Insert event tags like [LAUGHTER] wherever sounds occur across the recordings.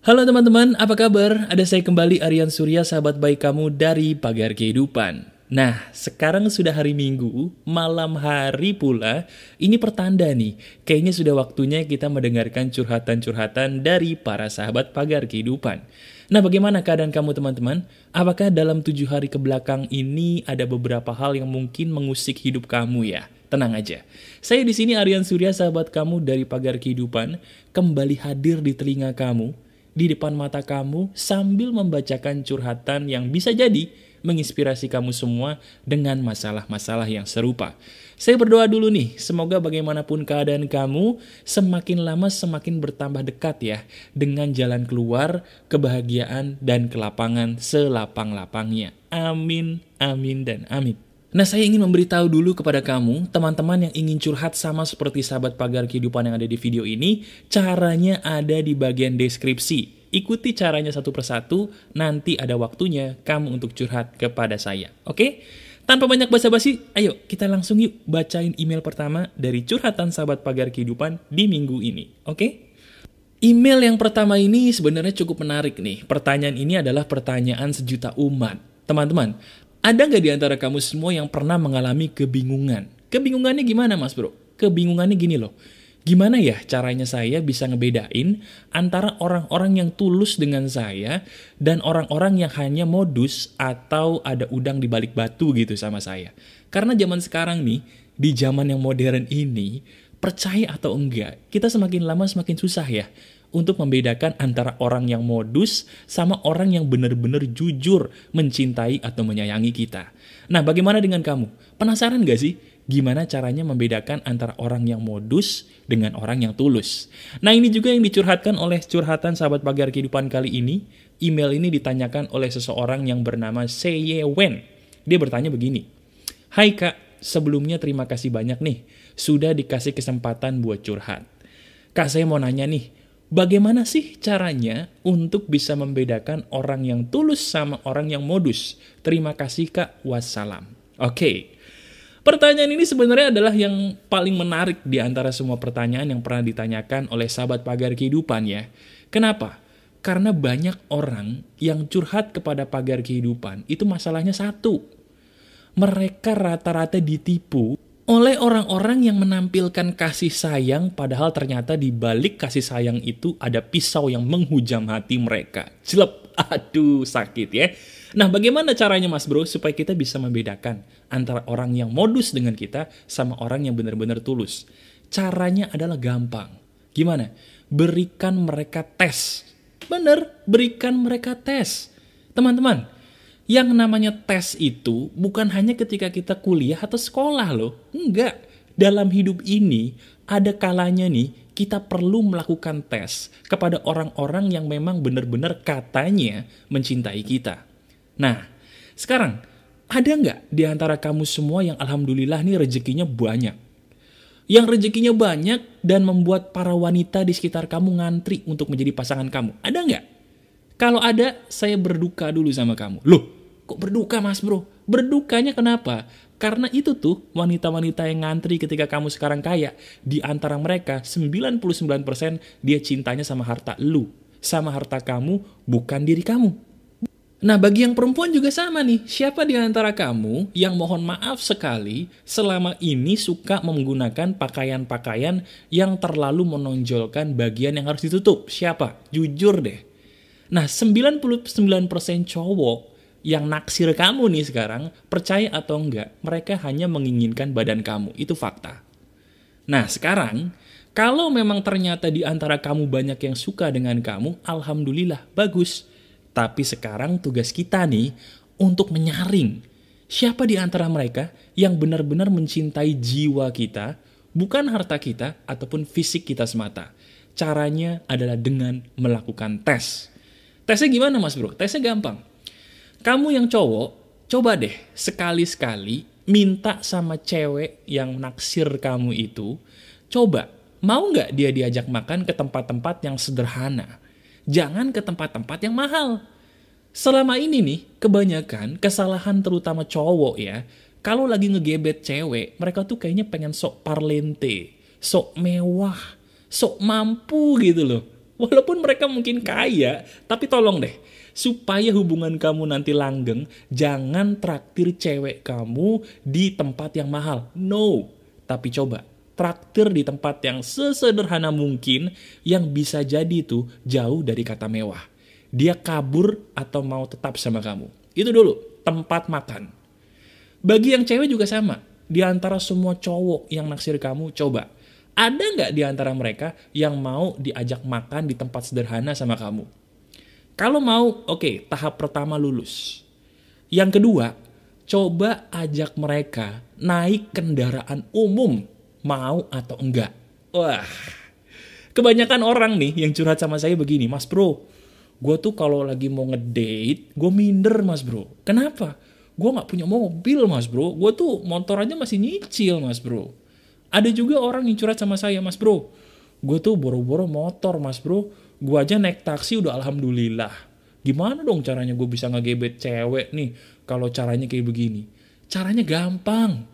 Halo teman-teman, apa kabar? Ada saya kembali Aryan Surya, sahabat baik kamu dari Pagar Kehidupan. Nah, sekarang sudah hari Minggu, malam hari pula, ini pertanda nih, kayaknya sudah waktunya kita mendengarkan curhatan-curhatan dari para sahabat Pagar Kehidupan. Nah, bagaimana keadaan kamu teman-teman? Apakah dalam tujuh hari ke belakang ini ada beberapa hal yang mungkin mengusik hidup kamu ya? Tenang aja. Saya di sini Aryan Surya, sahabat kamu dari Pagar Kehidupan, kembali hadir di telinga kamu di depan mata kamu sambil membacakan curhatan yang bisa jadi menginspirasi kamu semua dengan masalah-masalah yang serupa. Saya berdoa dulu nih, semoga bagaimanapun keadaan kamu, semakin lama semakin bertambah dekat ya dengan jalan keluar, kebahagiaan, dan kelapangan selapang-lapangnya. Amin, amin, dan amin. Nah, saya ingin memberitahu dulu kepada kamu, teman-teman yang ingin curhat sama seperti sahabat pagar kehidupan yang ada di video ini, caranya ada di bagian deskripsi. Ikuti caranya satu persatu, nanti ada waktunya kamu untuk curhat kepada saya. Oke? Tanpa banyak basa-basi, ayo kita langsung yuk bacain email pertama dari curhatan sahabat pagar kehidupan di minggu ini. Oke? Email yang pertama ini sebenarnya cukup menarik nih. Pertanyaan ini adalah pertanyaan sejuta umat. Teman-teman, ada nggak di antara kamu semua yang pernah mengalami kebingungan? Kebingungannya gimana mas bro? Kebingungannya gini loh. Gimana ya caranya saya bisa ngebedain antara orang-orang yang tulus dengan saya dan orang-orang yang hanya modus atau ada udang di balik batu gitu sama saya. Karena zaman sekarang nih, di zaman yang modern ini, percaya atau enggak, kita semakin lama semakin susah ya untuk membedakan antara orang yang modus sama orang yang benar-benar jujur mencintai atau menyayangi kita. Nah, bagaimana dengan kamu? Penasaran gak sih? Gimana caranya membedakan antara orang yang modus dengan orang yang tulus? Nah, ini juga yang dicurhatkan oleh curhatan sahabat pagar kehidupan kali ini. Email ini ditanyakan oleh seseorang yang bernama Seye Wen. Dia bertanya begini, Hai kak, sebelumnya terima kasih banyak nih, sudah dikasih kesempatan buat curhat. Kak, saya mau nanya nih, Bagaimana sih caranya untuk bisa membedakan orang yang tulus sama orang yang modus? Terima kasih Kak, wassalam. Oke, okay. pertanyaan ini sebenarnya adalah yang paling menarik di antara semua pertanyaan yang pernah ditanyakan oleh sahabat pagar kehidupan ya. Kenapa? Karena banyak orang yang curhat kepada pagar kehidupan itu masalahnya satu. Mereka rata-rata ditipu oleh orang-orang yang menampilkan kasih sayang padahal ternyata di balik kasih sayang itu ada pisau yang menghujam hati mereka. Jelep, aduh sakit ya. Nah bagaimana caranya mas bro supaya kita bisa membedakan antara orang yang modus dengan kita sama orang yang benar-benar tulus? Caranya adalah gampang. Gimana? Berikan mereka tes. Bener, berikan mereka tes. Teman-teman, yang namanya tes itu bukan hanya ketika kita kuliah atau sekolah loh. Enggak. Dalam hidup ini ada kalanya nih kita perlu melakukan tes kepada orang-orang yang memang benar-benar katanya mencintai kita. Nah, sekarang ada nggak di antara kamu semua yang alhamdulillah nih rezekinya banyak? Yang rezekinya banyak dan membuat para wanita di sekitar kamu ngantri untuk menjadi pasangan kamu. Ada nggak? Kalau ada, saya berduka dulu sama kamu. Loh, Kok berduka mas bro? Berdukanya kenapa? Karena itu tuh wanita-wanita yang ngantri ketika kamu sekarang kaya. Di antara mereka 99% dia cintanya sama harta lu. Sama harta kamu bukan diri kamu. Nah bagi yang perempuan juga sama nih. Siapa di antara kamu yang mohon maaf sekali selama ini suka menggunakan pakaian-pakaian yang terlalu menonjolkan bagian yang harus ditutup? Siapa? Jujur deh. Nah 99% cowok yang naksir kamu nih sekarang, percaya atau enggak, mereka hanya menginginkan badan kamu. Itu fakta. Nah, sekarang, kalau memang ternyata di antara kamu banyak yang suka dengan kamu, alhamdulillah, bagus. Tapi sekarang tugas kita nih untuk menyaring siapa di antara mereka yang benar-benar mencintai jiwa kita, bukan harta kita ataupun fisik kita semata. Caranya adalah dengan melakukan tes. Tesnya gimana mas bro? Tesnya gampang kamu yang cowok, coba deh sekali-sekali minta sama cewek yang naksir kamu itu, coba mau nggak dia diajak makan ke tempat-tempat yang sederhana? Jangan ke tempat-tempat yang mahal. Selama ini nih, kebanyakan kesalahan terutama cowok ya, kalau lagi ngegebet cewek, mereka tuh kayaknya pengen sok parlente, sok mewah, sok mampu gitu loh. Walaupun mereka mungkin kaya, tapi tolong deh, supaya hubungan kamu nanti langgeng, jangan traktir cewek kamu di tempat yang mahal. No, tapi coba traktir di tempat yang sesederhana mungkin yang bisa jadi itu jauh dari kata mewah. Dia kabur atau mau tetap sama kamu. Itu dulu, tempat makan. Bagi yang cewek juga sama. Di antara semua cowok yang naksir kamu, coba ada nggak di antara mereka yang mau diajak makan di tempat sederhana sama kamu? Kalau mau, oke, okay, tahap pertama lulus. Yang kedua, coba ajak mereka naik kendaraan umum, mau atau enggak. Wah, kebanyakan orang nih yang curhat sama saya begini, Mas Bro, gue tuh kalau lagi mau ngedate, gue minder Mas Bro. Kenapa? Gue nggak punya mobil Mas Bro, gue tuh motor aja masih nyicil Mas Bro. Ada juga orang yang curhat sama saya, mas bro, gue tuh boro-boro motor mas bro, gue aja naik taksi udah alhamdulillah. Gimana dong caranya gue bisa ngegebet cewek nih kalau caranya kayak begini? Caranya gampang.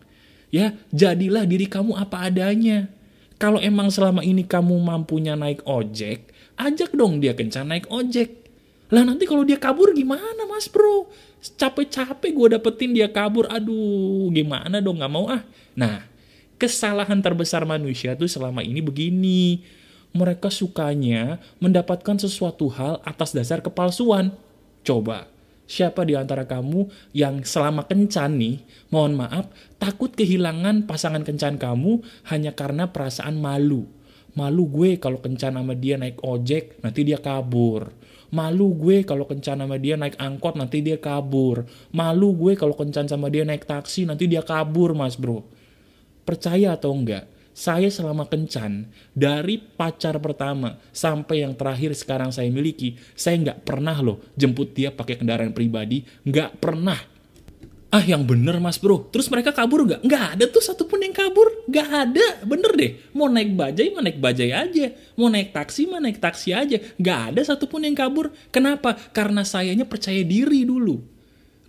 Ya, jadilah diri kamu apa adanya. Kalau emang selama ini kamu mampunya naik ojek, ajak dong dia kencan naik ojek. Lah nanti kalau dia kabur gimana mas bro? Capek-capek gue dapetin dia kabur, aduh gimana dong gak mau ah. Nah, kesalahan terbesar manusia tuh selama ini begini. Mereka sukanya mendapatkan sesuatu hal atas dasar kepalsuan. Coba, siapa di antara kamu yang selama kencan nih, mohon maaf, takut kehilangan pasangan kencan kamu hanya karena perasaan malu. Malu gue kalau kencan sama dia naik ojek, nanti dia kabur. Malu gue kalau kencan sama dia naik angkot, nanti dia kabur. Malu gue kalau kencan sama dia naik taksi, nanti dia kabur, mas bro percaya atau enggak, saya selama kencan, dari pacar pertama sampai yang terakhir sekarang saya miliki, saya nggak pernah loh jemput dia pakai kendaraan pribadi, nggak pernah. Ah yang bener mas bro, terus mereka kabur nggak? Nggak ada tuh satupun yang kabur, nggak ada, bener deh. Mau naik bajai, mau naik bajai aja. Mau naik taksi, mau naik taksi aja. Nggak ada satupun yang kabur. Kenapa? Karena sayanya percaya diri dulu.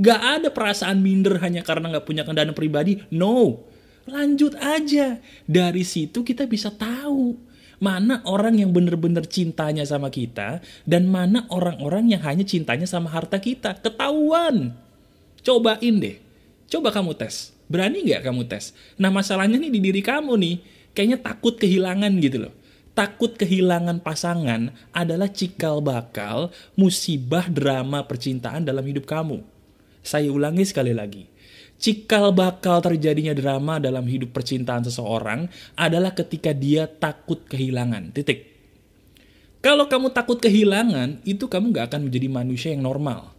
Nggak ada perasaan minder hanya karena nggak punya kendaraan pribadi. No, Lanjut aja. Dari situ kita bisa tahu mana orang yang benar-benar cintanya sama kita dan mana orang-orang yang hanya cintanya sama harta kita. Ketahuan. Cobain deh. Coba kamu tes. Berani nggak kamu tes? Nah masalahnya nih di diri kamu nih. Kayaknya takut kehilangan gitu loh. Takut kehilangan pasangan adalah cikal bakal musibah drama percintaan dalam hidup kamu. Saya ulangi sekali lagi cikal bakal terjadinya drama dalam hidup percintaan seseorang adalah ketika dia takut kehilangan. Titik. Kalau kamu takut kehilangan, itu kamu gak akan menjadi manusia yang normal.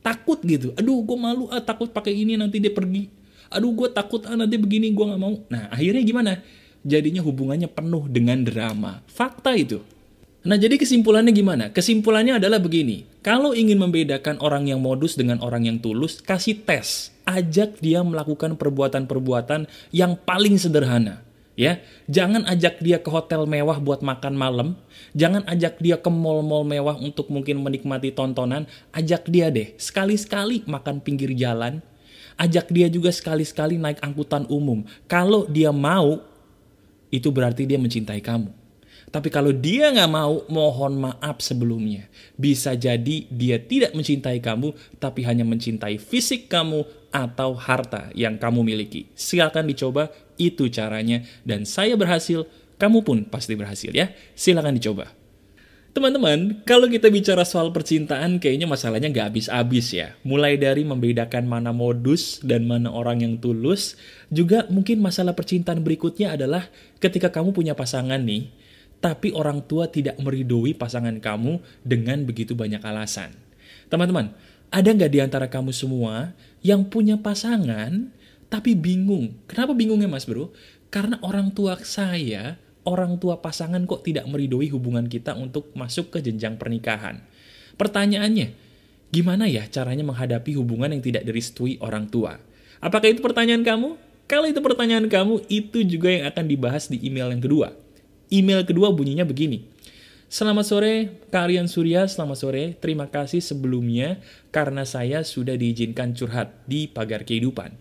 Takut gitu. Aduh, gue malu ah takut pakai ini nanti dia pergi. Aduh, gue takut ah nanti begini gue gak mau. Nah, akhirnya gimana? Jadinya hubungannya penuh dengan drama. Fakta itu. Nah, jadi kesimpulannya gimana? Kesimpulannya adalah begini. Kalau ingin membedakan orang yang modus dengan orang yang tulus, kasih tes. Ajak dia melakukan perbuatan-perbuatan yang paling sederhana. Ya, jangan ajak dia ke hotel mewah buat makan malam, jangan ajak dia ke mall-mall mewah untuk mungkin menikmati tontonan, ajak dia deh sekali-sekali makan pinggir jalan, ajak dia juga sekali-sekali naik angkutan umum. Kalau dia mau, itu berarti dia mencintai kamu. Tapi kalau dia nggak mau, mohon maaf sebelumnya. Bisa jadi dia tidak mencintai kamu, tapi hanya mencintai fisik kamu atau harta yang kamu miliki. Silakan dicoba, itu caranya. Dan saya berhasil, kamu pun pasti berhasil ya. Silakan dicoba. Teman-teman, kalau kita bicara soal percintaan, kayaknya masalahnya nggak habis-habis ya. Mulai dari membedakan mana modus dan mana orang yang tulus, juga mungkin masalah percintaan berikutnya adalah ketika kamu punya pasangan nih, tapi orang tua tidak meridoi pasangan kamu dengan begitu banyak alasan. Teman-teman, ada nggak di antara kamu semua yang punya pasangan tapi bingung? Kenapa bingungnya mas bro? Karena orang tua saya, orang tua pasangan kok tidak meridoi hubungan kita untuk masuk ke jenjang pernikahan. Pertanyaannya, gimana ya caranya menghadapi hubungan yang tidak direstui orang tua? Apakah itu pertanyaan kamu? Kalau itu pertanyaan kamu, itu juga yang akan dibahas di email yang kedua. Email kedua bunyinya begini. Selamat sore, Kak Aryan Surya, selamat sore. Terima kasih sebelumnya karena saya sudah diizinkan curhat di pagar kehidupan.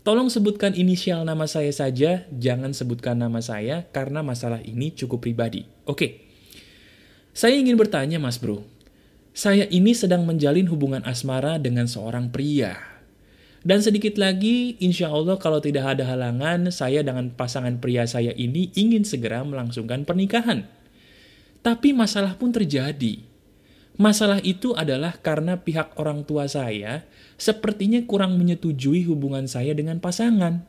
Tolong sebutkan inisial nama saya saja, jangan sebutkan nama saya karena masalah ini cukup pribadi. Oke. Saya ingin bertanya, Mas Bro. Saya ini sedang menjalin hubungan asmara dengan seorang pria. Dan sedikit lagi, insya Allah kalau tidak ada halangan, saya dengan pasangan pria saya ini ingin segera melangsungkan pernikahan. Tapi masalah pun terjadi. Masalah itu adalah karena pihak orang tua saya sepertinya kurang menyetujui hubungan saya dengan pasangan.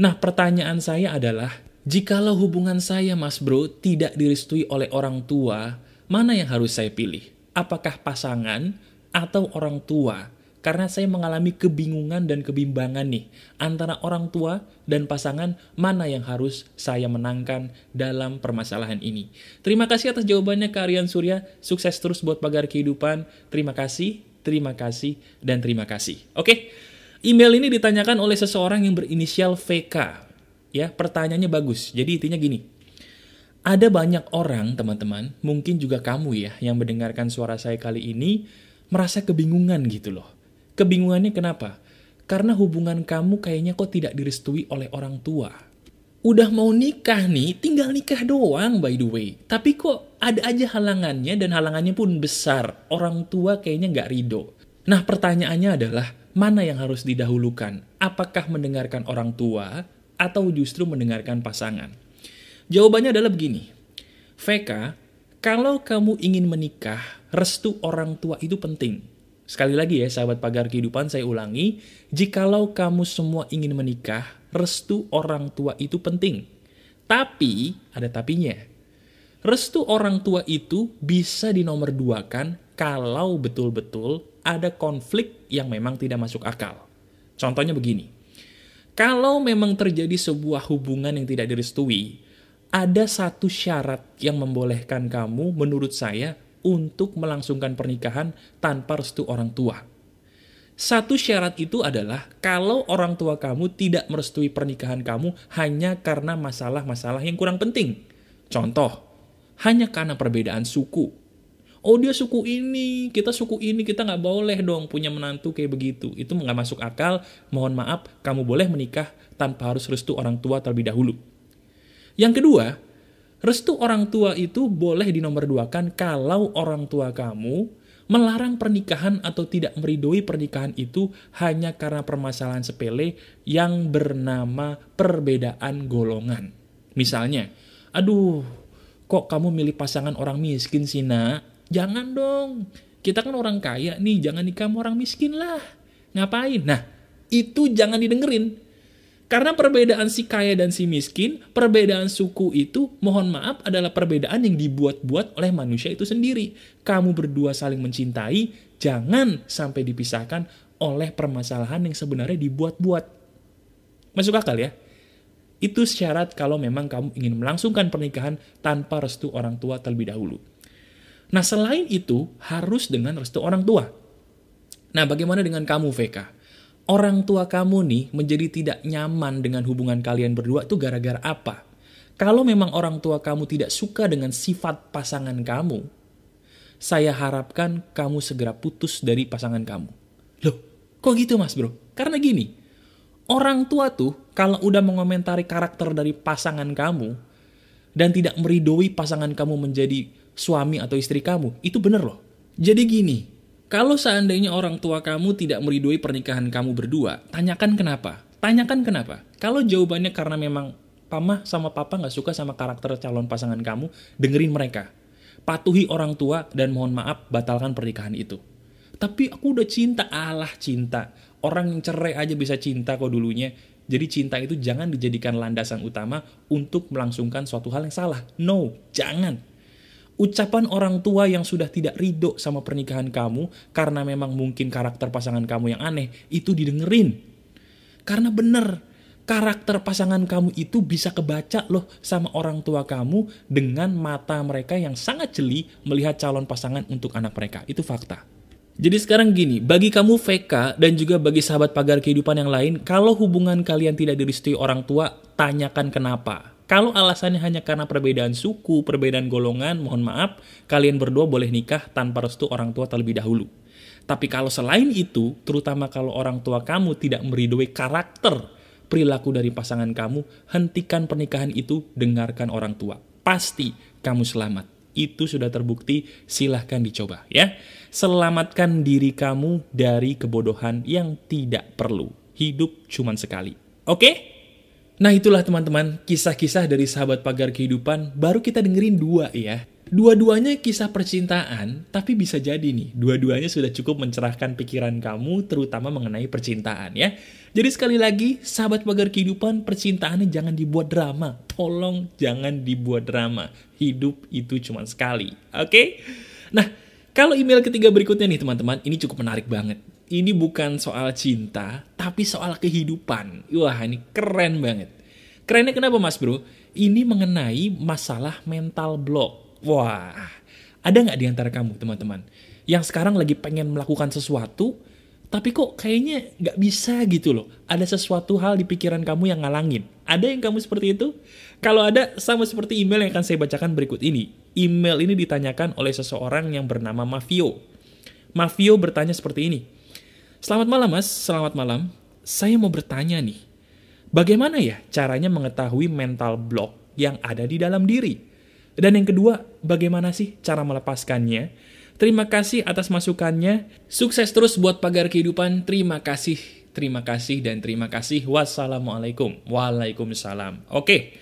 Nah, pertanyaan saya adalah, jikalau hubungan saya, Mas Bro, tidak direstui oleh orang tua, mana yang harus saya pilih? Apakah pasangan atau orang tua? Karena saya mengalami kebingungan dan kebimbangan nih antara orang tua dan pasangan mana yang harus saya menangkan dalam permasalahan ini. Terima kasih atas jawabannya ke Aryan Surya. Sukses terus buat pagar kehidupan. Terima kasih, terima kasih, dan terima kasih. Oke, email ini ditanyakan oleh seseorang yang berinisial VK. Ya, pertanyaannya bagus. Jadi intinya gini. Ada banyak orang, teman-teman, mungkin juga kamu ya, yang mendengarkan suara saya kali ini, merasa kebingungan gitu loh Kebingungannya kenapa? Karena hubungan kamu kayaknya kok tidak direstui oleh orang tua. Udah mau nikah nih, tinggal nikah doang by the way. Tapi kok ada aja halangannya dan halangannya pun besar. Orang tua kayaknya nggak ridho. Nah pertanyaannya adalah, mana yang harus didahulukan? Apakah mendengarkan orang tua atau justru mendengarkan pasangan? Jawabannya adalah begini. VK, kalau kamu ingin menikah, restu orang tua itu penting. Sekali lagi ya, sahabat pagar kehidupan, saya ulangi, jikalau kamu semua ingin menikah, restu orang tua itu penting. Tapi, ada tapinya. Restu orang tua itu bisa dinomor duakan kalau betul-betul ada konflik yang memang tidak masuk akal. Contohnya begini, kalau memang terjadi sebuah hubungan yang tidak direstui, ada satu syarat yang membolehkan kamu, menurut saya, untuk melangsungkan pernikahan tanpa restu orang tua. Satu syarat itu adalah kalau orang tua kamu tidak merestui pernikahan kamu hanya karena masalah-masalah yang kurang penting. Contoh, hanya karena perbedaan suku. Oh dia suku ini, kita suku ini, kita nggak boleh dong punya menantu kayak begitu. Itu nggak masuk akal, mohon maaf, kamu boleh menikah tanpa harus restu orang tua terlebih dahulu. Yang kedua, Restu orang tua itu boleh dinomorduakan kalau orang tua kamu melarang pernikahan atau tidak meridoi pernikahan itu hanya karena permasalahan sepele yang bernama perbedaan golongan. Misalnya, aduh, kok kamu milih pasangan orang miskin sih nak? Jangan dong, kita kan orang kaya nih, jangan nikah orang miskin lah. Ngapain? Nah, itu jangan didengerin. Karena perbedaan si kaya dan si miskin, perbedaan suku itu, mohon maaf, adalah perbedaan yang dibuat-buat oleh manusia itu sendiri. Kamu berdua saling mencintai, jangan sampai dipisahkan oleh permasalahan yang sebenarnya dibuat-buat. Masuk akal ya? Itu syarat kalau memang kamu ingin melangsungkan pernikahan tanpa restu orang tua terlebih dahulu. Nah, selain itu, harus dengan restu orang tua. Nah, bagaimana dengan kamu, VK? Orang tua kamu nih menjadi tidak nyaman dengan hubungan kalian berdua tuh gara-gara apa? Kalau memang orang tua kamu tidak suka dengan sifat pasangan kamu, saya harapkan kamu segera putus dari pasangan kamu. Loh, kok gitu mas bro? Karena gini, orang tua tuh kalau udah mengomentari karakter dari pasangan kamu, dan tidak meridoi pasangan kamu menjadi suami atau istri kamu, itu bener loh. Jadi gini, kalau seandainya orang tua kamu tidak meridoi pernikahan kamu berdua, tanyakan kenapa. Tanyakan kenapa. Kalau jawabannya karena memang Mama sama Papa nggak suka sama karakter calon pasangan kamu, dengerin mereka. Patuhi orang tua dan mohon maaf batalkan pernikahan itu. Tapi aku udah cinta, Allah cinta. Orang yang cerai aja bisa cinta kok dulunya. Jadi cinta itu jangan dijadikan landasan utama untuk melangsungkan suatu hal yang salah. No, jangan ucapan orang tua yang sudah tidak ridho sama pernikahan kamu karena memang mungkin karakter pasangan kamu yang aneh itu didengerin. Karena bener, karakter pasangan kamu itu bisa kebaca loh sama orang tua kamu dengan mata mereka yang sangat jeli melihat calon pasangan untuk anak mereka. Itu fakta. Jadi sekarang gini, bagi kamu VK dan juga bagi sahabat pagar kehidupan yang lain, kalau hubungan kalian tidak direstui orang tua, tanyakan kenapa kalau alasannya hanya karena perbedaan suku, perbedaan golongan, mohon maaf, kalian berdua boleh nikah tanpa restu orang tua terlebih dahulu. Tapi kalau selain itu, terutama kalau orang tua kamu tidak meridoi karakter perilaku dari pasangan kamu, hentikan pernikahan itu, dengarkan orang tua. Pasti kamu selamat. itu sudah terbukti, silahkan dicoba ya. Selamatkan diri kamu dari kebodohan yang tidak perlu. Hidup cuma sekali. Oke? Nah itulah teman-teman, kisah-kisah dari sahabat pagar kehidupan, baru kita dengerin dua ya. Dua-duanya kisah percintaan, tapi bisa jadi nih, dua-duanya sudah cukup mencerahkan pikiran kamu, terutama mengenai percintaan ya. Jadi sekali lagi, sahabat pagar kehidupan, percintaannya jangan dibuat drama. Tolong jangan dibuat drama. Hidup itu cuma sekali, oke? Okay? Nah, kalau email ketiga berikutnya nih teman-teman, ini cukup menarik banget. Ini bukan soal cinta, tapi soal kehidupan. Wah, ini keren banget. Kerennya kenapa mas bro? Ini mengenai masalah mental block Wah, ada nggak di antara kamu teman-teman yang sekarang lagi pengen melakukan sesuatu, tapi kok kayaknya nggak bisa gitu loh. Ada sesuatu hal di pikiran kamu yang ngalangin. Ada yang kamu seperti itu? Kalau ada, sama seperti email yang akan saya bacakan berikut ini. Email ini ditanyakan oleh seseorang yang bernama Mafio. Mafio bertanya seperti ini. Selamat malam mas, selamat malam. Saya mau bertanya nih, bagaimana ya caranya mengetahui mental block yang ada di dalam diri? Dan yang kedua, bagaimana sih cara melepaskannya? Terima kasih atas masukannya. Sukses terus buat pagar kehidupan. Terima kasih, terima kasih, dan terima kasih. Wassalamualaikum. Waalaikumsalam. Oke,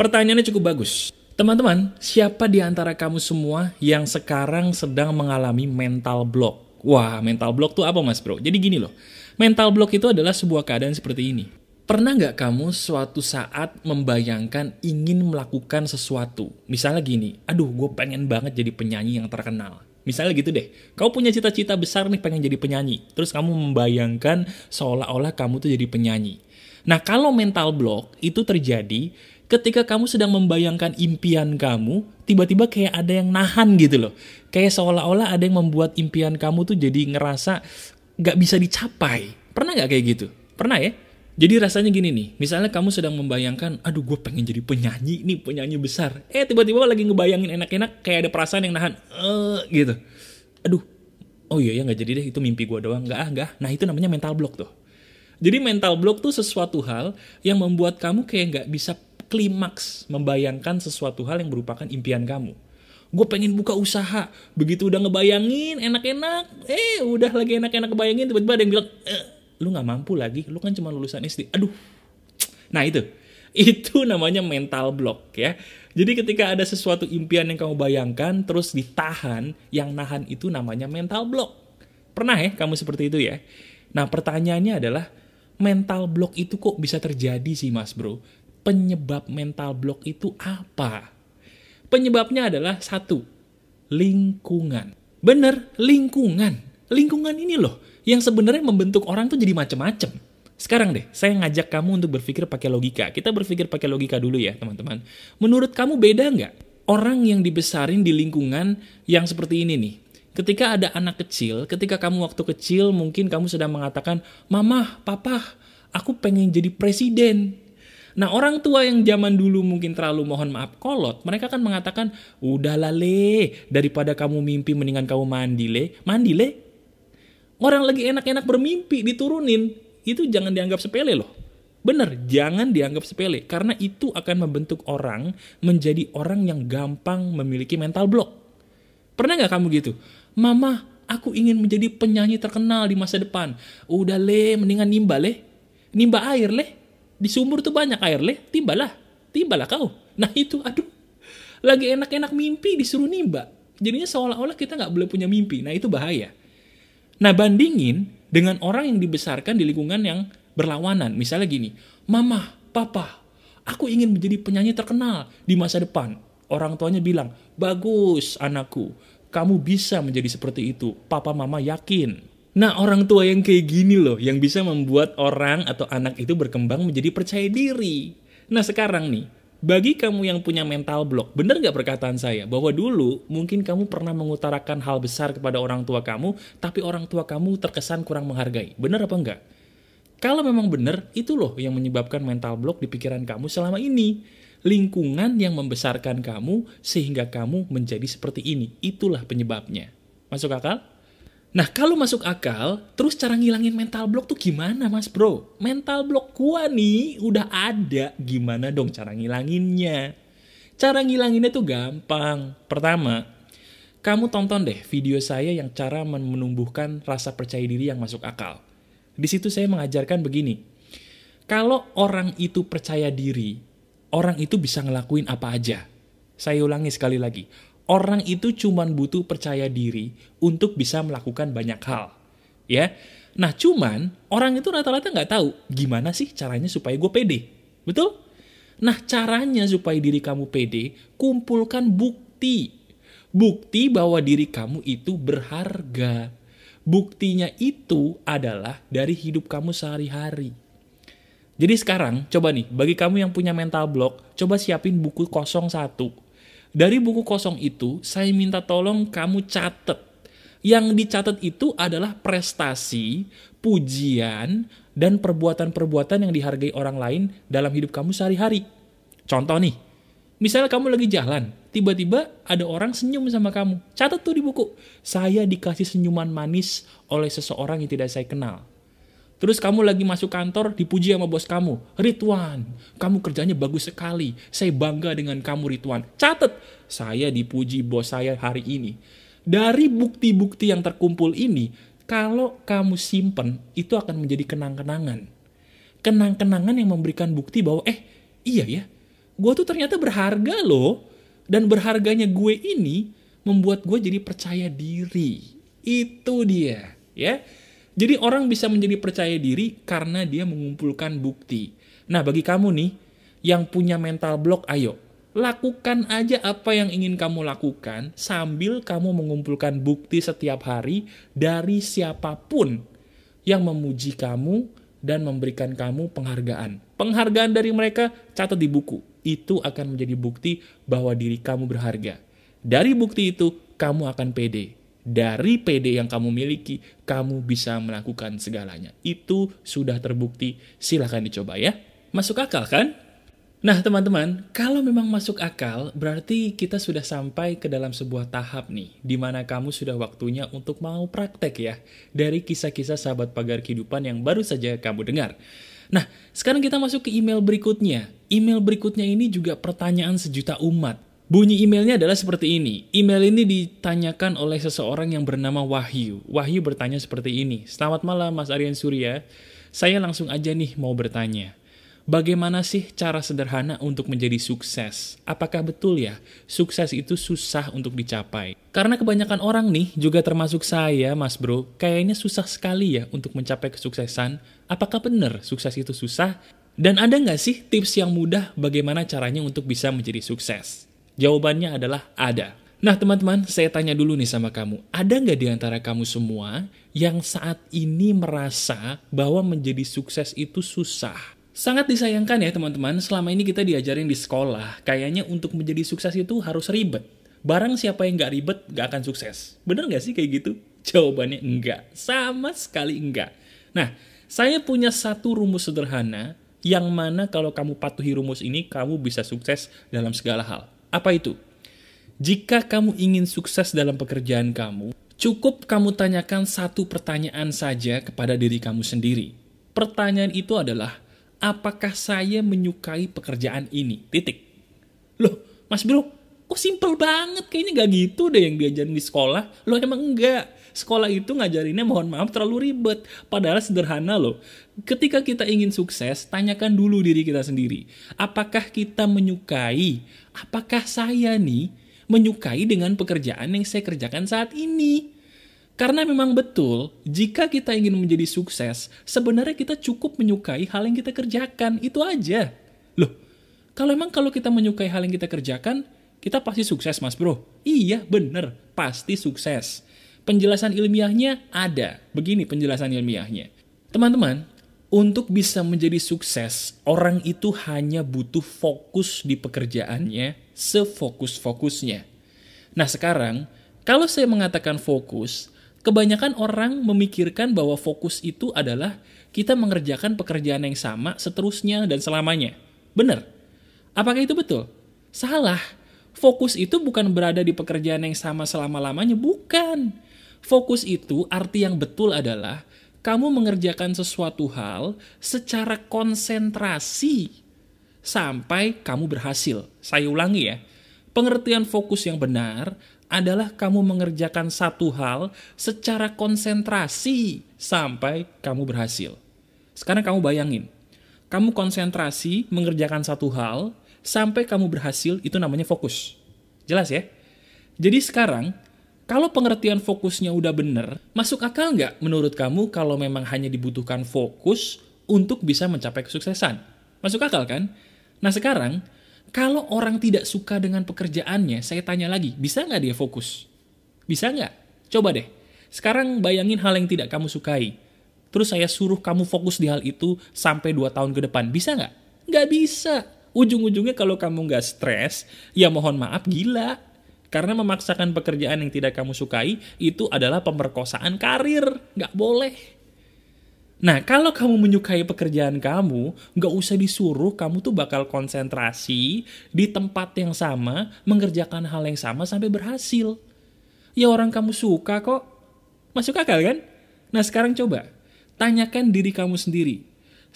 pertanyaannya cukup bagus. Teman-teman, siapa di antara kamu semua yang sekarang sedang mengalami mental block? Wah, mental block tuh apa mas bro? Jadi gini loh, mental block itu adalah sebuah keadaan seperti ini Pernah nggak kamu suatu saat membayangkan ingin melakukan sesuatu? Misalnya gini, aduh gue pengen banget jadi penyanyi yang terkenal. Misalnya gitu deh, kamu punya cita-cita besar nih pengen jadi penyanyi. Terus kamu membayangkan seolah-olah kamu tuh jadi penyanyi. Nah kalau mental block itu terjadi ketika kamu sedang membayangkan impian kamu, tiba-tiba kayak ada yang nahan gitu loh. Kayak seolah-olah ada yang membuat impian kamu tuh jadi ngerasa nggak bisa dicapai. Pernah nggak kayak gitu? Pernah ya? Jadi rasanya gini nih, misalnya kamu sedang membayangkan, aduh gue pengen jadi penyanyi nih, penyanyi besar. Eh tiba-tiba lagi ngebayangin enak-enak, kayak ada perasaan yang nahan, eh gitu. Aduh, oh iya ya nggak jadi deh, itu mimpi gue doang. Nggak ah, nggak. Nah itu namanya mental block tuh. Jadi mental block tuh sesuatu hal yang membuat kamu kayak nggak bisa klimaks membayangkan sesuatu hal yang merupakan impian kamu. Gue pengen buka usaha, begitu udah ngebayangin enak-enak, eh udah lagi enak-enak kebayangin, tiba-tiba ada yang bilang, eh, lu nggak mampu lagi, lu kan cuma lulusan SD. Aduh. Nah itu, [LAUGHS] itu namanya mental block ya. Jadi ketika ada sesuatu impian yang kamu bayangkan terus ditahan, yang nahan itu namanya mental block. Pernah ya kamu seperti itu ya? Nah pertanyaannya adalah, mental block itu kok bisa terjadi sih mas bro? Penyebab mental block itu apa? Penyebabnya adalah satu, lingkungan. Bener, lingkungan. Lingkungan ini loh yang sebenarnya membentuk orang tuh jadi macem-macem. Sekarang deh, saya ngajak kamu untuk berpikir pakai logika. Kita berpikir pakai logika dulu ya, teman-teman. Menurut kamu beda nggak? Orang yang dibesarin di lingkungan yang seperti ini nih. Ketika ada anak kecil, ketika kamu waktu kecil mungkin kamu sedang mengatakan, Mama, Papa, aku pengen jadi presiden. Nah orang tua yang zaman dulu mungkin terlalu mohon maaf kolot, mereka kan mengatakan, udahlah le, daripada kamu mimpi mendingan kamu mandi le, mandi le, Orang lagi enak-enak bermimpi diturunin, itu jangan dianggap sepele loh. Bener, jangan dianggap sepele, karena itu akan membentuk orang menjadi orang yang gampang memiliki mental block. Pernah nggak kamu gitu? Mama, aku ingin menjadi penyanyi terkenal di masa depan. Udah le, mendingan nimba le. Nimba air le. Di sumur tuh banyak air le, timbalah. Timbalah kau. Nah itu, aduh. Lagi enak-enak mimpi disuruh nimba. Jadinya seolah-olah kita nggak boleh punya mimpi. Nah itu bahaya. Nah bandingin dengan orang yang dibesarkan di lingkungan yang berlawanan. Misalnya gini, Mama, Papa, aku ingin menjadi penyanyi terkenal di masa depan. Orang tuanya bilang, bagus anakku, kamu bisa menjadi seperti itu. Papa mama yakin. Nah orang tua yang kayak gini loh, yang bisa membuat orang atau anak itu berkembang menjadi percaya diri. Nah sekarang nih, bagi kamu yang punya mental block, bener gak perkataan saya? Bahwa dulu mungkin kamu pernah mengutarakan hal besar kepada orang tua kamu, tapi orang tua kamu terkesan kurang menghargai. Bener apa enggak? Kalau memang bener, itu loh yang menyebabkan mental block di pikiran kamu selama ini. Lingkungan yang membesarkan kamu sehingga kamu menjadi seperti ini. Itulah penyebabnya. Masuk akal? Nah, kalau masuk akal, terus cara ngilangin mental block tuh gimana, Mas Bro? Mental block gua nih udah ada, gimana dong cara ngilanginnya? Cara ngilanginnya tuh gampang. Pertama, kamu tonton deh video saya yang cara menumbuhkan rasa percaya diri yang masuk akal. Di situ saya mengajarkan begini. Kalau orang itu percaya diri, orang itu bisa ngelakuin apa aja. Saya ulangi sekali lagi. Orang itu cuma butuh percaya diri untuk bisa melakukan banyak hal. Ya, Nah cuman orang itu rata-rata nggak tahu gimana sih caranya supaya gue pede. Betul? Nah caranya supaya diri kamu pede, kumpulkan bukti. Bukti bahwa diri kamu itu berharga. Buktinya itu adalah dari hidup kamu sehari-hari. Jadi sekarang, coba nih, bagi kamu yang punya mental block, coba siapin buku kosong satu. Dari buku kosong itu, saya minta tolong kamu catet yang dicatat itu adalah prestasi, pujian, dan perbuatan-perbuatan yang dihargai orang lain dalam hidup kamu sehari-hari. Contoh nih, misalnya kamu lagi jalan, tiba-tiba ada orang senyum sama kamu. Catat tuh di buku. Saya dikasih senyuman manis oleh seseorang yang tidak saya kenal. Terus kamu lagi masuk kantor, dipuji sama bos kamu. Ridwan, kamu kerjanya bagus sekali. Saya bangga dengan kamu Ridwan. Catat, saya dipuji bos saya hari ini. Dari bukti-bukti yang terkumpul ini, kalau kamu simpen, itu akan menjadi kenang-kenangan. Kenang-kenangan yang memberikan bukti bahwa, eh, iya ya, gue tuh ternyata berharga loh. Dan berharganya gue ini membuat gue jadi percaya diri. Itu dia, ya. Jadi orang bisa menjadi percaya diri karena dia mengumpulkan bukti. Nah, bagi kamu nih yang punya mental block, ayo Lakukan aja apa yang ingin kamu lakukan sambil kamu mengumpulkan bukti setiap hari dari siapa pun yang memuji kamu dan memberikan kamu penghargaan. Penghargaan dari mereka catat di buku. Itu akan menjadi bukti bahwa diri kamu berharga. Dari bukti itu, kamu akan pede. Dari pede yang kamu miliki, kamu bisa melakukan segalanya. Itu sudah terbukti. Silahkan dicoba ya. Masuk akal kan? Nah, teman-teman, kalau memang masuk akal, berarti kita sudah sampai ke dalam sebuah tahap nih, di mana kamu sudah waktunya untuk mau praktek ya, dari kisah-kisah sahabat pagar kehidupan yang baru saja kamu dengar. Nah, sekarang kita masuk ke email berikutnya. Email berikutnya ini juga pertanyaan sejuta umat. Bunyi emailnya adalah seperti ini. Email ini ditanyakan oleh seseorang yang bernama Wahyu. Wahyu bertanya seperti ini. Selamat malam Mas Aryan Surya. Saya langsung aja nih mau bertanya. Bagaimana sih cara sederhana untuk menjadi sukses? Apakah betul ya, sukses itu susah untuk dicapai? Karena kebanyakan orang nih, juga termasuk saya, mas bro, kayaknya susah sekali ya untuk mencapai kesuksesan. Apakah benar sukses itu susah? Dan ada nggak sih tips yang mudah bagaimana caranya untuk bisa menjadi sukses? Jawabannya adalah ada. Nah teman-teman, saya tanya dulu nih sama kamu. Ada nggak di antara kamu semua yang saat ini merasa bahwa menjadi sukses itu susah? Sangat disayangkan ya teman-teman, selama ini kita diajarin di sekolah, kayaknya untuk menjadi sukses itu harus ribet. Barang siapa yang nggak ribet, nggak akan sukses. Bener nggak sih kayak gitu? Jawabannya enggak. Sama sekali enggak. Nah, saya punya satu rumus sederhana, yang mana kalau kamu patuhi rumus ini, kamu bisa sukses dalam segala hal. Apa itu? Jika kamu ingin sukses dalam pekerjaan kamu, cukup kamu tanyakan satu pertanyaan saja kepada diri kamu sendiri. Pertanyaan itu adalah, apakah saya menyukai pekerjaan ini? Titik. Loh, Mas Bro, kok simple banget? Kayaknya gak gitu deh yang diajarin di sekolah. Loh, emang enggak. Sekolah itu ngajarinnya mohon maaf terlalu ribet. Padahal sederhana loh. Ketika kita ingin sukses, tanyakan dulu diri kita sendiri. Apakah kita menyukai? Apakah saya nih menyukai dengan pekerjaan yang saya kerjakan saat ini? Karena memang betul, jika kita ingin menjadi sukses, sebenarnya kita cukup menyukai hal yang kita kerjakan. Itu aja. Loh, kalau emang kalau kita menyukai hal yang kita kerjakan, kita pasti sukses mas bro. Iya, bener. Pasti sukses. Penjelasan ilmiahnya ada. Begini penjelasan ilmiahnya. Teman-teman, untuk bisa menjadi sukses, orang itu hanya butuh fokus di pekerjaannya sefokus-fokusnya. Nah sekarang, kalau saya mengatakan fokus, kebanyakan orang memikirkan bahwa fokus itu adalah kita mengerjakan pekerjaan yang sama seterusnya dan selamanya. Benar? Apakah itu betul? Salah. Fokus itu bukan berada di pekerjaan yang sama selama-lamanya, bukan. Fokus itu arti yang betul adalah kamu mengerjakan sesuatu hal secara konsentrasi sampai kamu berhasil. Saya ulangi ya. Pengertian fokus yang benar adalah kamu mengerjakan satu hal secara konsentrasi sampai kamu berhasil. Sekarang kamu bayangin, kamu konsentrasi mengerjakan satu hal sampai kamu berhasil, itu namanya fokus. Jelas ya? Jadi sekarang, kalau pengertian fokusnya udah bener, masuk akal nggak menurut kamu kalau memang hanya dibutuhkan fokus untuk bisa mencapai kesuksesan? Masuk akal kan? Nah sekarang, kalau orang tidak suka dengan pekerjaannya, saya tanya lagi, bisa nggak dia fokus? Bisa nggak? Coba deh. Sekarang bayangin hal yang tidak kamu sukai. Terus saya suruh kamu fokus di hal itu sampai 2 tahun ke depan. Bisa nggak? Nggak bisa. Ujung-ujungnya kalau kamu nggak stres, ya mohon maaf gila. Karena memaksakan pekerjaan yang tidak kamu sukai, itu adalah pemerkosaan karir. Nggak boleh. Nah, kalau kamu menyukai pekerjaan kamu, nggak usah disuruh kamu tuh bakal konsentrasi di tempat yang sama, mengerjakan hal yang sama sampai berhasil. Ya orang kamu suka kok. Masuk akal kan? Nah sekarang coba, tanyakan diri kamu sendiri.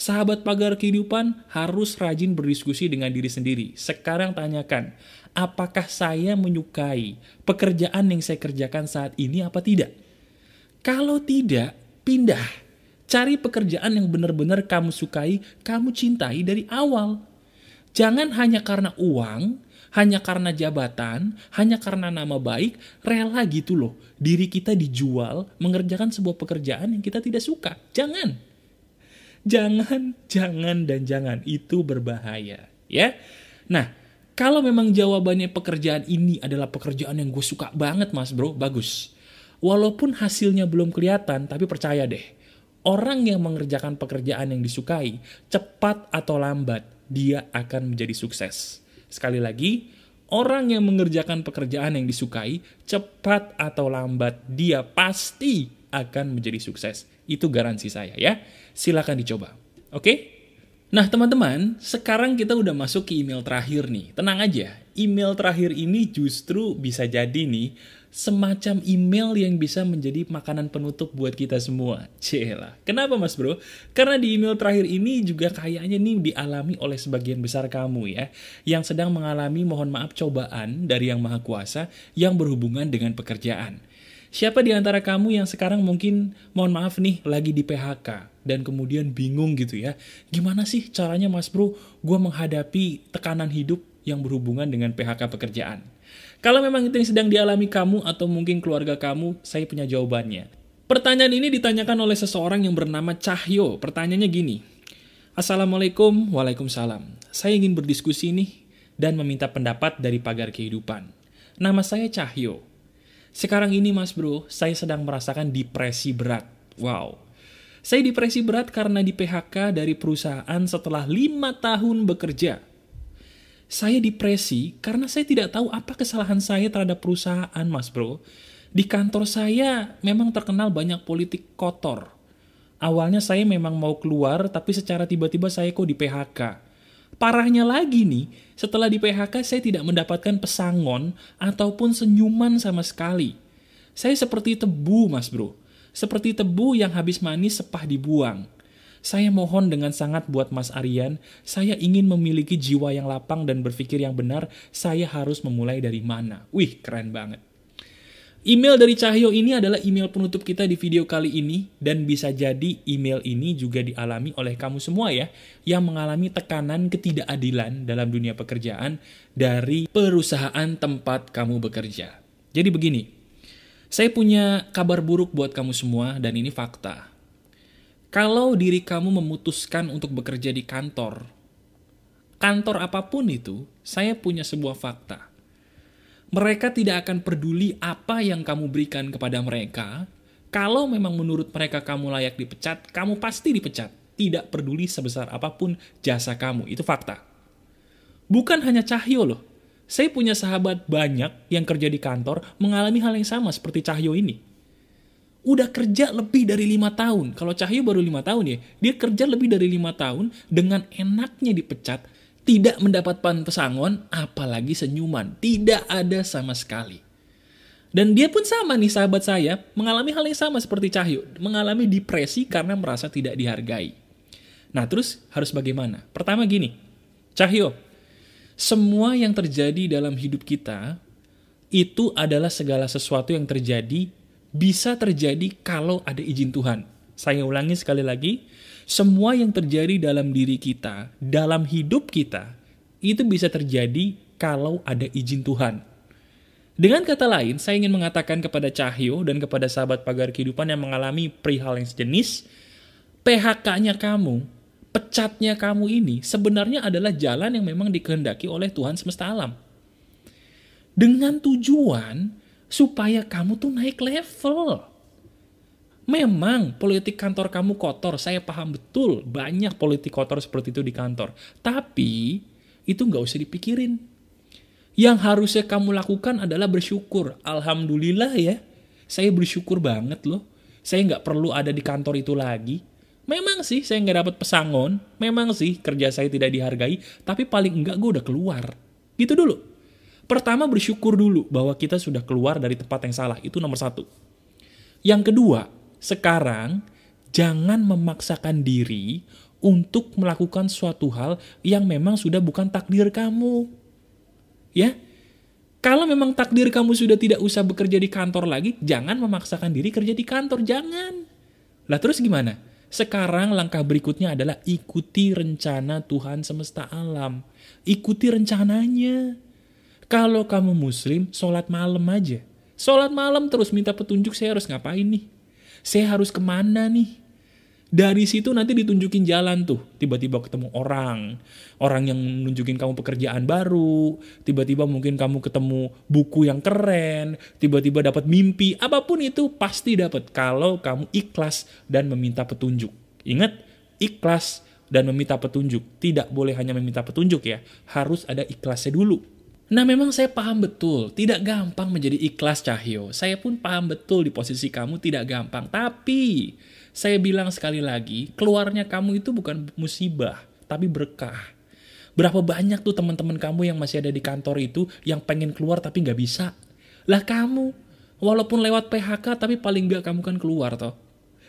Sahabat pagar kehidupan harus rajin berdiskusi dengan diri sendiri. Sekarang tanyakan, apakah saya menyukai pekerjaan yang saya kerjakan saat ini apa tidak? Kalau tidak, pindah Cari pekerjaan yang benar-benar kamu sukai, kamu cintai dari awal. Jangan hanya karena uang, hanya karena jabatan, hanya karena nama baik, rela gitu loh. Diri kita dijual mengerjakan sebuah pekerjaan yang kita tidak suka. Jangan. Jangan, jangan, dan jangan. Itu berbahaya. Ya. Nah, kalau memang jawabannya pekerjaan ini adalah pekerjaan yang gue suka banget mas bro, bagus. Walaupun hasilnya belum kelihatan, tapi percaya deh Orang yang mengerjakan pekerjaan yang disukai, cepat atau lambat, dia akan menjadi sukses. Sekali lagi, orang yang mengerjakan pekerjaan yang disukai, cepat atau lambat, dia pasti akan menjadi sukses. Itu garansi saya ya. Silakan dicoba. Oke? Nah teman-teman, sekarang kita udah masuk ke email terakhir nih. Tenang aja, email terakhir ini justru bisa jadi nih semacam email yang bisa menjadi makanan penutup buat kita semua. [LAUGHS] Cela. Kenapa mas bro? Karena di email terakhir ini juga kayaknya nih dialami oleh sebagian besar kamu ya. Yang sedang mengalami mohon maaf cobaan dari yang maha kuasa yang berhubungan dengan pekerjaan. Siapa di antara kamu yang sekarang mungkin mohon maaf nih lagi di PHK dan kemudian bingung gitu ya. Gimana sih caranya mas bro gue menghadapi tekanan hidup yang berhubungan dengan PHK pekerjaan? Kalau memang itu yang sedang dialami kamu atau mungkin keluarga kamu, saya punya jawabannya. Pertanyaan ini ditanyakan oleh seseorang yang bernama Cahyo. Pertanyaannya gini, Assalamualaikum, Waalaikumsalam. Saya ingin berdiskusi nih dan meminta pendapat dari pagar kehidupan. Nama saya Cahyo. Sekarang ini mas bro, saya sedang merasakan depresi berat. Wow. Saya depresi berat karena di PHK dari perusahaan setelah lima tahun bekerja. Saya depresi karena saya tidak tahu apa kesalahan saya terhadap perusahaan, Mas Bro. Di kantor saya memang terkenal banyak politik kotor. Awalnya saya memang mau keluar, tapi secara tiba-tiba saya kok di PHK. Parahnya lagi nih, setelah di PHK saya tidak mendapatkan pesangon ataupun senyuman sama sekali. Saya seperti tebu, Mas Bro. Seperti tebu yang habis manis sepah dibuang. Saya mohon dengan sangat buat Mas Aryan, saya ingin memiliki jiwa yang lapang dan berpikir yang benar, saya harus memulai dari mana. Wih, keren banget. Email dari Cahyo ini adalah email penutup kita di video kali ini dan bisa jadi email ini juga dialami oleh kamu semua ya yang mengalami tekanan ketidakadilan dalam dunia pekerjaan dari perusahaan tempat kamu bekerja. Jadi begini, saya punya kabar buruk buat kamu semua dan ini fakta. Kalau diri kamu memutuskan untuk bekerja di kantor, kantor apa pun itu, saya punya sebuah fakta. Mereka tidak akan peduli apa yang kamu berikan kepada mereka. Kalau memang menurut mereka kamu layak dipecat, kamu pasti dipecat. Tidak peduli sebesar apa pun jasa kamu. Itu fakta. Bukan hanya Cahyo loh. Saya punya sahabat banyak yang kerja di kantor mengalami hal yang sama seperti Cahyo ini udah kerja lebih dari lima tahun. Kalau Cahyo baru lima tahun ya, dia kerja lebih dari lima tahun dengan enaknya dipecat, tidak mendapatkan pesangon, apalagi senyuman. Tidak ada sama sekali. Dan dia pun sama nih sahabat saya, mengalami hal yang sama seperti Cahyo, mengalami depresi karena merasa tidak dihargai. Nah terus harus bagaimana? Pertama gini, Cahyo, semua yang terjadi dalam hidup kita itu adalah segala sesuatu yang terjadi bisa terjadi kalau ada izin Tuhan. Saya ulangi sekali lagi, semua yang terjadi dalam diri kita, dalam hidup kita, itu bisa terjadi kalau ada izin Tuhan. Dengan kata lain, saya ingin mengatakan kepada Cahyo dan kepada sahabat pagar kehidupan yang mengalami perihal yang sejenis, PHK-nya kamu, pecatnya kamu ini sebenarnya adalah jalan yang memang dikehendaki oleh Tuhan semesta alam. Dengan tujuan supaya kamu tuh naik level. Memang politik kantor kamu kotor, saya paham betul banyak politik kotor seperti itu di kantor. Tapi itu nggak usah dipikirin. Yang harusnya kamu lakukan adalah bersyukur. Alhamdulillah ya, saya bersyukur banget loh. Saya nggak perlu ada di kantor itu lagi. Memang sih saya nggak dapat pesangon, memang sih kerja saya tidak dihargai, tapi paling enggak gue udah keluar. Gitu dulu. Pertama bersyukur dulu bahwa kita sudah keluar dari tempat yang salah, itu nomor satu. Yang kedua, sekarang jangan memaksakan diri untuk melakukan suatu hal yang memang sudah bukan takdir kamu. Ya, kalau memang takdir kamu sudah tidak usah bekerja di kantor lagi, jangan memaksakan diri kerja di kantor, jangan. Lah terus gimana? Sekarang langkah berikutnya adalah ikuti rencana Tuhan semesta alam. Ikuti rencananya. Kalau kamu muslim, sholat malam aja. Sholat malam terus minta petunjuk saya harus ngapain nih? Saya harus ke mana nih? Dari situ nanti ditunjukin jalan tuh. Tiba-tiba ketemu orang. Orang yang nunjukin kamu pekerjaan baru. Tiba-tiba mungkin kamu ketemu buku yang keren. Tiba-tiba dapat mimpi. Apa pun itu pasti dapat. Kalau kamu ikhlas dan meminta petunjuk. Ingat, ikhlas dan meminta petunjuk. Tidak boleh hanya meminta petunjuk ya. Harus ada ikhlasnya dulu. Nah memang saya paham betul, tidak gampang menjadi ikhlas Cahyo. Saya pun paham betul di posisi kamu tidak gampang. Tapi saya bilang sekali lagi, keluarnya kamu itu bukan musibah, tapi berkah. Berapa banyak tuh teman-teman kamu yang masih ada di kantor itu yang pengen keluar tapi nggak bisa. Lah kamu, walaupun lewat PHK tapi paling nggak kamu kan keluar toh.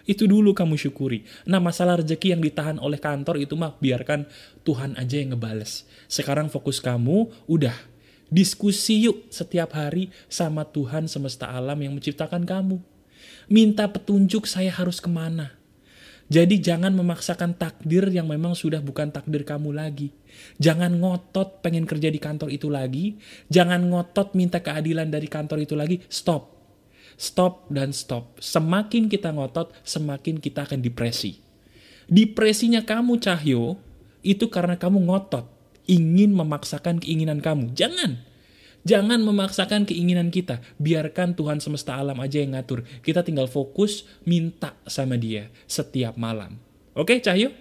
Itu dulu kamu syukuri. Nah masalah rezeki yang ditahan oleh kantor itu mah biarkan Tuhan aja yang ngebales. Sekarang fokus kamu, udah. Diskusi yuk setiap hari sama Tuhan semesta alam yang menciptakan kamu minta petunjuk saya harus ke mana. Jadi jangan memaksakan takdir yang memang sudah bukan takdir kamu lagi. Jangan ngotot pengen kerja di kantor itu lagi. Jangan ngotot minta keadilan dari kantor itu lagi. Stop. Stop dan stop. Semakin kita ngotot, semakin kita akan depresi. Depresinya kamu Cahyo, itu karena kamu ngotot. Ingin memaksakan keinginan kamu. Jangan. Jangan memaksakan keinginan kita. Biarkan Tuhan semesta alam aja yang ngatur. Kita tinggal fokus minta sama dia setiap malam. Oke Cahyo?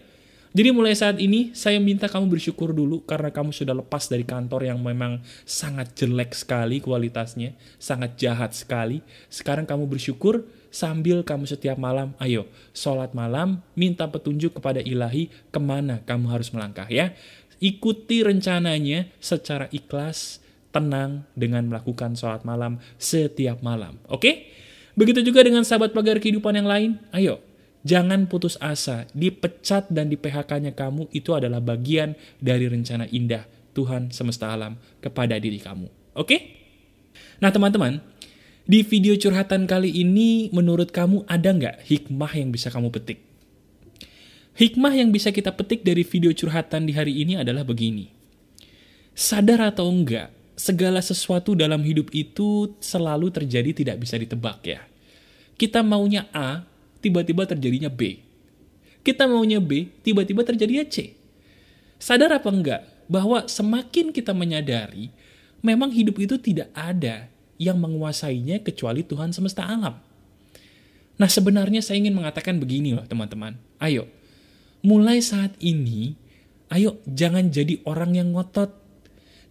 Jadi mulai saat ini saya minta kamu bersyukur dulu karena kamu sudah lepas dari kantor yang memang sangat jelek sekali kualitasnya, sangat jahat sekali. Sekarang kamu bersyukur sambil kamu setiap malam, ayo sholat malam, minta petunjuk kepada ilahi ke mana kamu harus melangkah ya. Ikuti rencananya secara ikhlas, tenang dengan melakukan sholat malam setiap malam. Oke? Begitu juga dengan sahabat pagar kehidupan yang lain. Ayo, jangan putus asa. Dipecat dan di PHK-nya kamu itu adalah bagian dari rencana indah Tuhan semesta alam kepada diri kamu. Oke? Nah teman-teman, di video curhatan kali ini menurut kamu ada nggak hikmah yang bisa kamu petik? Hikmah yang bisa kita petik dari video curhatan di hari ini adalah begini. Sadar atau enggak, segala sesuatu dalam hidup itu selalu terjadi tidak bisa ditebak ya. Kita maunya A, tiba-tiba terjadinya B. Kita maunya B, tiba-tiba terjadinya C. Sadar apa enggak bahwa semakin kita menyadari memang hidup itu tidak ada yang menguasainya kecuali Tuhan semesta alam. Nah sebenarnya saya ingin mengatakan begini loh teman-teman. Ayo, mulai saat ini, ayo jangan jadi orang yang ngotot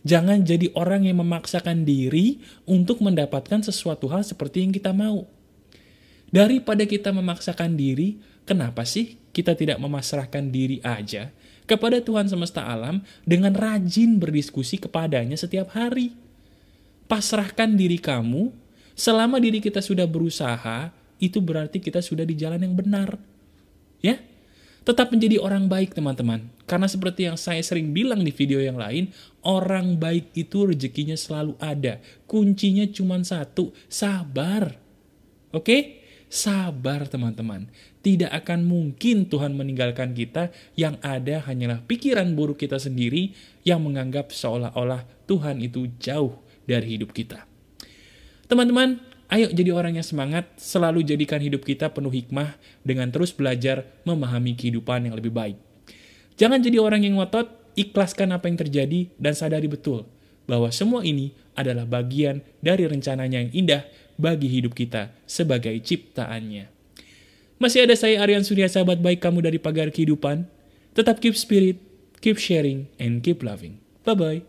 Jangan jadi orang yang memaksakan diri untuk mendapatkan sesuatu hal seperti yang kita mau. Daripada kita memaksakan diri, kenapa sih kita tidak memasrahkan diri aja kepada Tuhan semesta alam dengan rajin berdiskusi kepadanya setiap hari? Pasrahkan diri kamu, selama diri kita sudah berusaha, itu berarti kita sudah di jalan yang benar. Ya? Tetap menjadi orang baik teman-teman. Karena seperti yang saya sering bilang di video yang lain, orang baik itu rezekinya selalu ada. Kuncinya cuma satu, sabar. Oke? Sabar teman-teman. Tidak akan mungkin Tuhan meninggalkan kita yang ada hanyalah pikiran buruk kita sendiri yang menganggap seolah-olah Tuhan itu jauh dari hidup kita. Teman-teman, Ayo jadi orang yang semangat, selalu jadikan hidup kita penuh hikmah dengan terus belajar memahami kehidupan yang lebih baik. Jangan jadi orang yang ngotot, ikhlaskan apa yang terjadi, dan sadari betul bahwa semua ini adalah bagian dari rencananya yang indah bagi hidup kita sebagai ciptaannya. Masih ada saya Aryan Surya, sahabat baik kamu dari pagar kehidupan. Tetap keep spirit, keep sharing, and keep loving. Bye-bye.